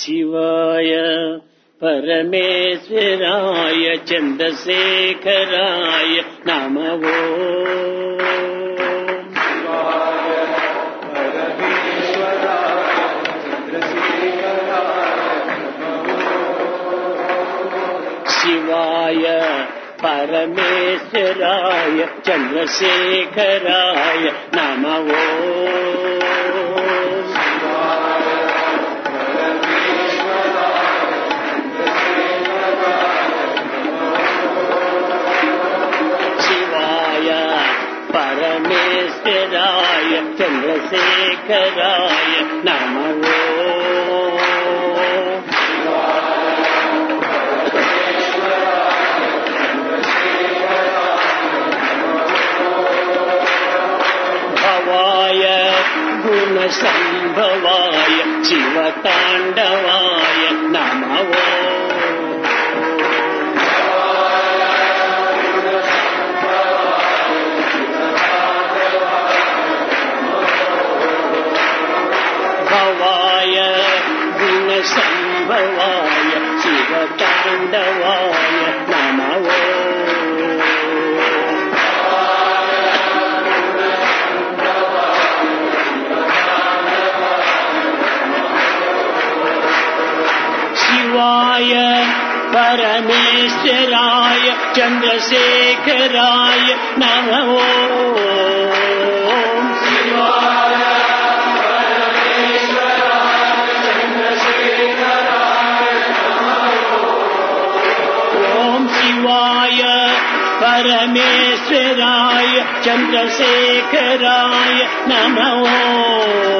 शिवाय परमेश्वराय चन्द्रशेखराय नमवो शिवाय परमेश्वराय चन्द्रशेखराय नमवो చంద్రశేఖరాయ నమో. భవాయ గుణసంభవాయ శివతాండవాయ నమో. गुणसम्भवाय शिवताण्डवाय नमवो शिवाय परमेश्वराय चन्द्रशेखराय नमो परमेश्वराय चन्द्रशेखराय नमो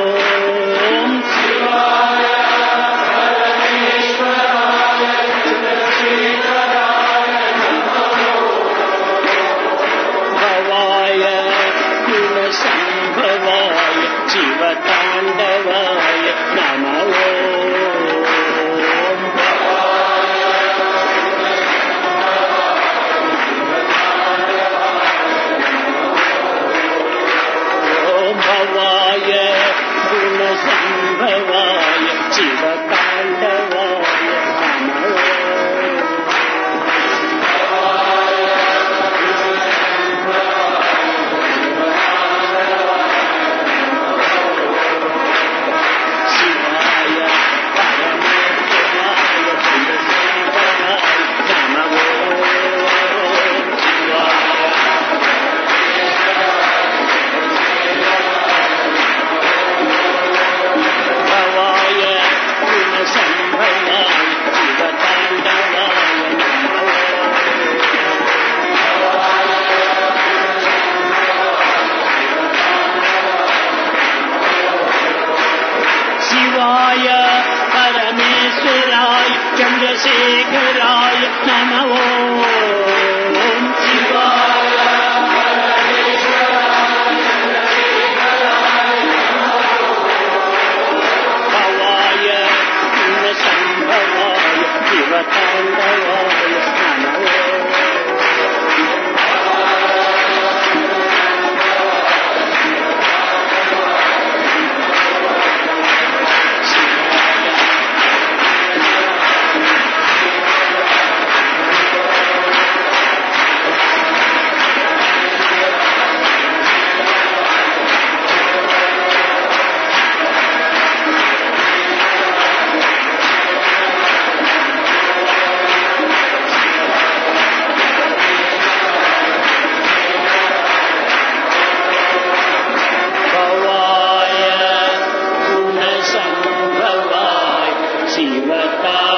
Shri Krishna. God.